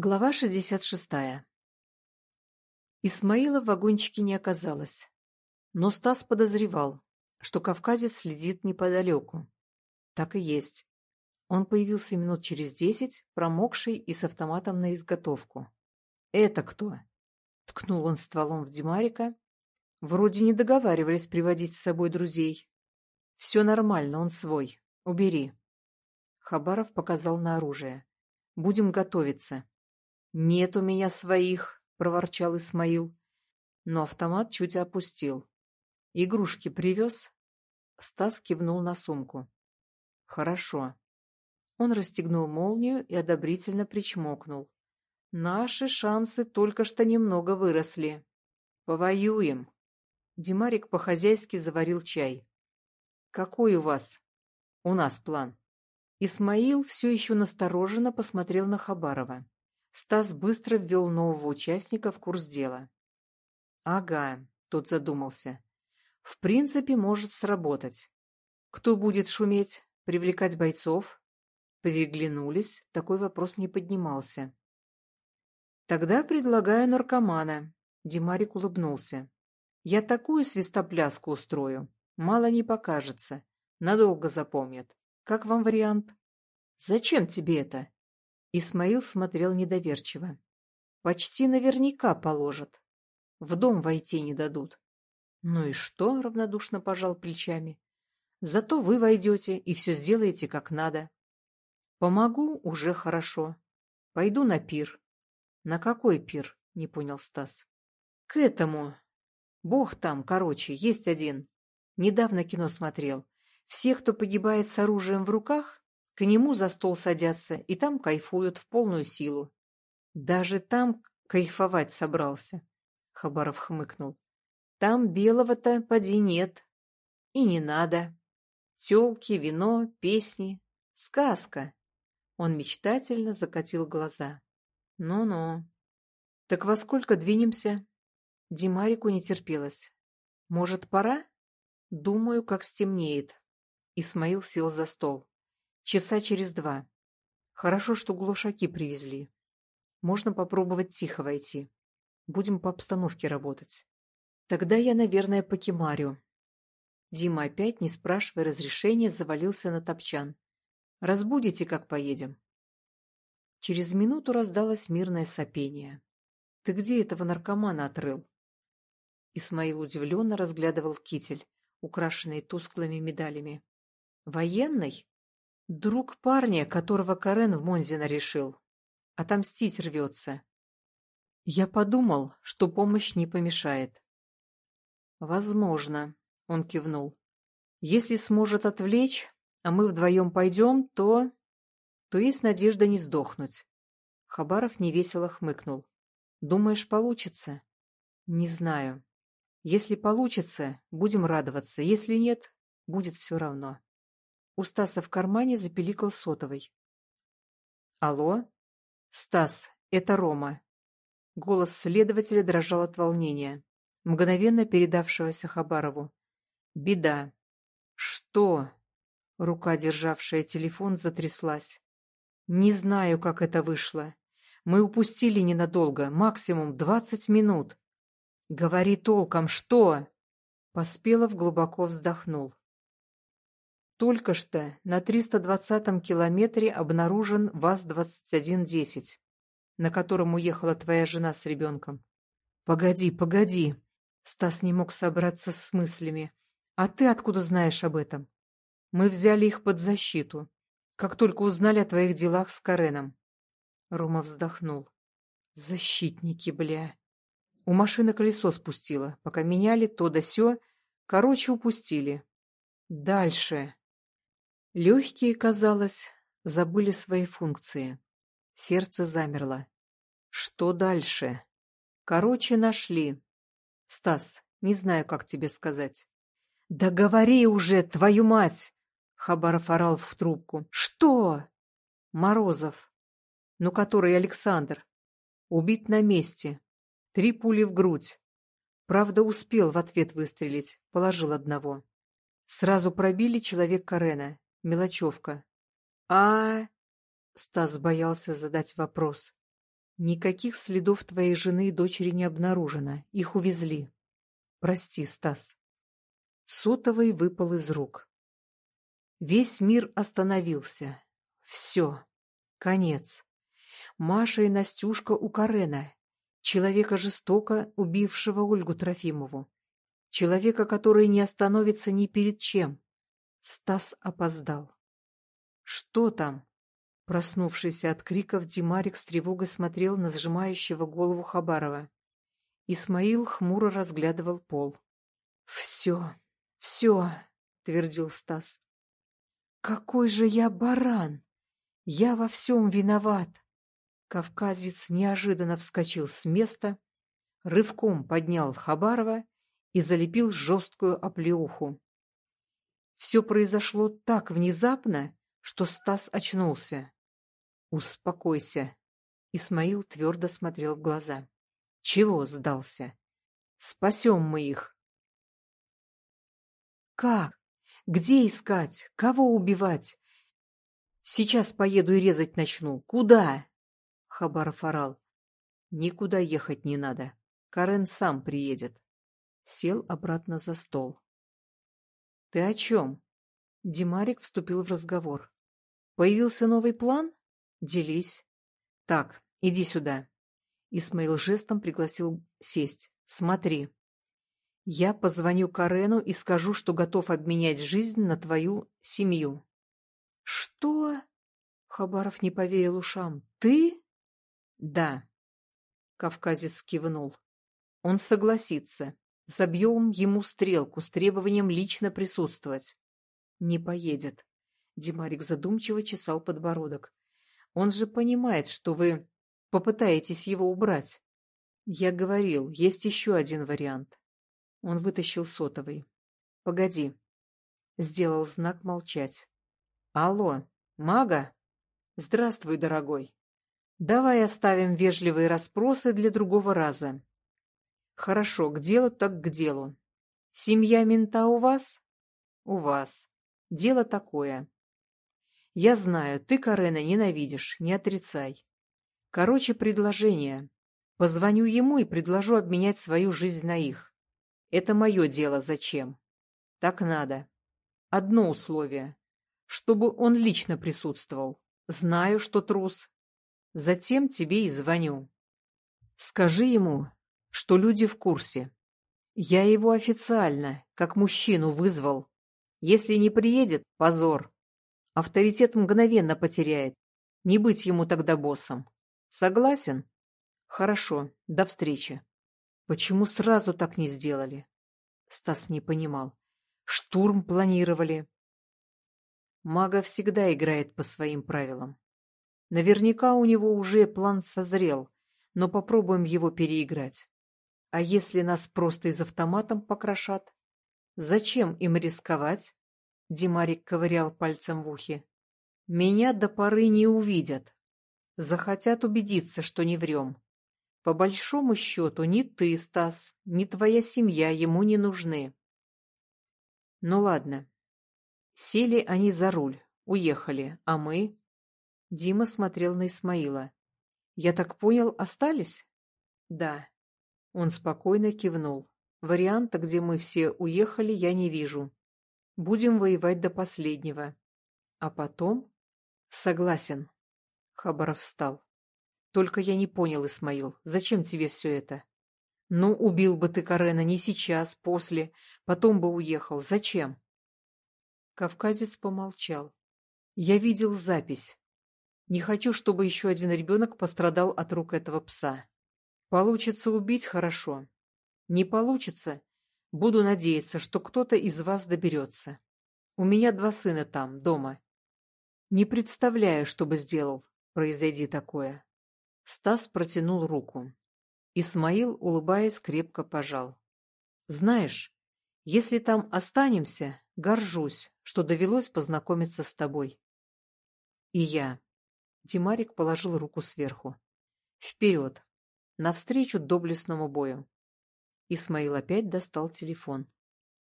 Глава 66. Исмаила в вагончике не оказалось, но Стас подозревал, что кавказец следит неподалеку. Так и есть. Он появился минут через десять, промокший и с автоматом на изготовку. «Это кто?» — ткнул он стволом в Димарика. «Вроде не договаривались приводить с собой друзей. Все нормально, он свой. Убери». Хабаров показал на оружие. «Будем готовиться». «Нет у меня своих», — проворчал Исмаил. Но автомат чуть опустил. «Игрушки привез?» Стас кивнул на сумку. «Хорошо». Он расстегнул молнию и одобрительно причмокнул. «Наши шансы только что немного выросли. Повоюем». Димарик по-хозяйски заварил чай. «Какой у вас?» «У нас план». Исмаил все еще настороженно посмотрел на Хабарова. Стас быстро ввел нового участника в курс дела. «Ага», — тот задумался. «В принципе, может сработать. Кто будет шуметь? Привлекать бойцов?» Переглянулись, такой вопрос не поднимался. «Тогда предлагаю наркомана», — Димарик улыбнулся. «Я такую свистопляску устрою. Мало не покажется. Надолго запомнят. Как вам вариант?» «Зачем тебе это?» Исмаил смотрел недоверчиво. Почти наверняка положат. В дом войти не дадут. Ну и что? равнодушно пожал плечами. Зато вы войдете и все сделаете как надо. Помогу уже хорошо. Пойду на пир. На какой пир? Не понял Стас. К этому. Бог там, короче, есть один. Недавно кино смотрел. Все, кто погибает с оружием в руках, к нему за стол садятся и там кайфуют в полную силу. Даже там кайфовать собрался, — Хабаров хмыкнул. Там белого-то поди нет. И не надо. Тёлки, вино, песни. Сказка. Он мечтательно закатил глаза. Ну-ну. Так во сколько двинемся? Димарику не терпелось. Может, пора? Думаю, как стемнеет. Исмаил сел за стол. Часа через два. Хорошо, что глушаки привезли. Можно попробовать тихо войти. Будем по обстановке работать. Тогда я, наверное, покемарю. Дима опять, не спрашивая разрешения, завалился на топчан. Разбудите, как поедем. Через минуту раздалось мирное сопение. Ты где этого наркомана отрыл? Исмаил удивленно разглядывал китель, украшенный тусклыми медалями. Военный? Друг парня, которого Карен в Монзино решил. Отомстить рвется. Я подумал, что помощь не помешает. Возможно, он кивнул. Если сможет отвлечь, а мы вдвоем пойдем, то... То есть надежда не сдохнуть. Хабаров невесело хмыкнул. Думаешь, получится? Не знаю. Если получится, будем радоваться. Если нет, будет все равно. У Стаса в кармане запеликал сотовый. «Алло? Стас, это Рома». Голос следователя дрожал от волнения, мгновенно передавшегося Хабарову. «Беда». «Что?» Рука, державшая телефон, затряслась. «Не знаю, как это вышло. Мы упустили ненадолго, максимум двадцать минут». «Говори толком, что?» Поспелов глубоко вздохнул. Только что на 320-м километре обнаружен ВАЗ-2110, на котором уехала твоя жена с ребенком. Погоди, погоди. Стас не мог собраться с мыслями. А ты откуда знаешь об этом? Мы взяли их под защиту, как только узнали о твоих делах с Кареном. Рома вздохнул. Защитники, бля. У машины колесо спустило. Пока меняли то да сё. Короче, упустили. Дальше. Легкие, казалось, забыли свои функции. Сердце замерло. Что дальше? Короче, нашли. Стас, не знаю, как тебе сказать. Да говори уже, твою мать! Хабаров орал в трубку. Что? Морозов. Ну, который Александр. Убит на месте. Три пули в грудь. Правда, успел в ответ выстрелить. Положил одного. Сразу пробили человек Карена. Мелочевка. А... Стас боялся задать вопрос. Никаких следов твоей жены и дочери не обнаружено. Их увезли. Прости, Стас. Сотовый выпал из рук. Весь мир остановился. Все. Конец. Маша и Настюшка у Карена. Человека жестоко убившего Ольгу Трофимову. Человека, который не остановится ни перед чем. Стас опоздал. «Что там?» Проснувшийся от криков, Димарик с тревогой смотрел на сжимающего голову Хабарова. Исмаил хмуро разглядывал пол. «Все, все», — твердил Стас. «Какой же я баран! Я во всем виноват!» Кавказец неожиданно вскочил с места, рывком поднял Хабарова и залепил жесткую оплеуху. Все произошло так внезапно, что Стас очнулся. «Успокойся!» Исмаил твердо смотрел в глаза. «Чего сдался? Спасем мы их!» «Как? Где искать? Кого убивать? Сейчас поеду и резать начну. Куда?» Хабаров орал. «Никуда ехать не надо. Карен сам приедет». Сел обратно за стол. «Ты о чем?» Димарик вступил в разговор. «Появился новый план? Делись. Так, иди сюда. Исмаил жестом пригласил сесть. Смотри. Я позвоню Карену и скажу, что готов обменять жизнь на твою семью. Что? Хабаров не поверил ушам. Ты? Да. Кавказец кивнул. Он согласится. Забьем ему стрелку с требованием лично присутствовать. Не поедет. Димарик задумчиво чесал подбородок. Он же понимает, что вы попытаетесь его убрать. Я говорил, есть еще один вариант. Он вытащил сотовый. Погоди. Сделал знак молчать. Алло, мага? Здравствуй, дорогой. Давай оставим вежливые расспросы для другого раза. Хорошо, к делу так к делу. Семья мента у вас? У вас. Дело такое. Я знаю, ты Карена ненавидишь, не отрицай. Короче, предложение. Позвоню ему и предложу обменять свою жизнь на их. Это мое дело зачем. Так надо. Одно условие. Чтобы он лично присутствовал. Знаю, что трус. Затем тебе и звоню. Скажи ему, что люди в курсе. Я его официально, как мужчину, вызвал. Если не приедет — позор. Авторитет мгновенно потеряет. Не быть ему тогда боссом. Согласен? Хорошо, до встречи. Почему сразу так не сделали? Стас не понимал. Штурм планировали. Мага всегда играет по своим правилам. Наверняка у него уже план созрел, но попробуем его переиграть. А если нас просто из автоматом покрошат? Зачем им рисковать? Димарик ковырял пальцем в ухе. «Меня до поры не увидят. Захотят убедиться, что не врем. По большому счету, ни ты, Стас, ни твоя семья ему не нужны». «Ну ладно». Сели они за руль, уехали, а мы... Дима смотрел на Исмаила. «Я так понял, остались?» «Да». Он спокойно кивнул. «Варианта, где мы все уехали, я не вижу. Будем воевать до последнего. А потом? Согласен. Хабаров встал. Только я не понял, Исмаил, зачем тебе все это? Ну, убил бы ты Карена не сейчас, после, потом бы уехал. Зачем? Кавказец помолчал. Я видел запись. Не хочу, чтобы еще один ребенок пострадал от рук этого пса. Получится убить – хорошо. Не получится Буду надеяться, что кто-то из вас доберется. У меня два сына там, дома. Не представляю, что бы сделал, произойди такое. Стас протянул руку. Исмаил, улыбаясь, крепко пожал. Знаешь, если там останемся, горжусь, что довелось познакомиться с тобой. И я. Димарик положил руку сверху. Вперед! Навстречу доблестному бою. Исмаил опять достал телефон.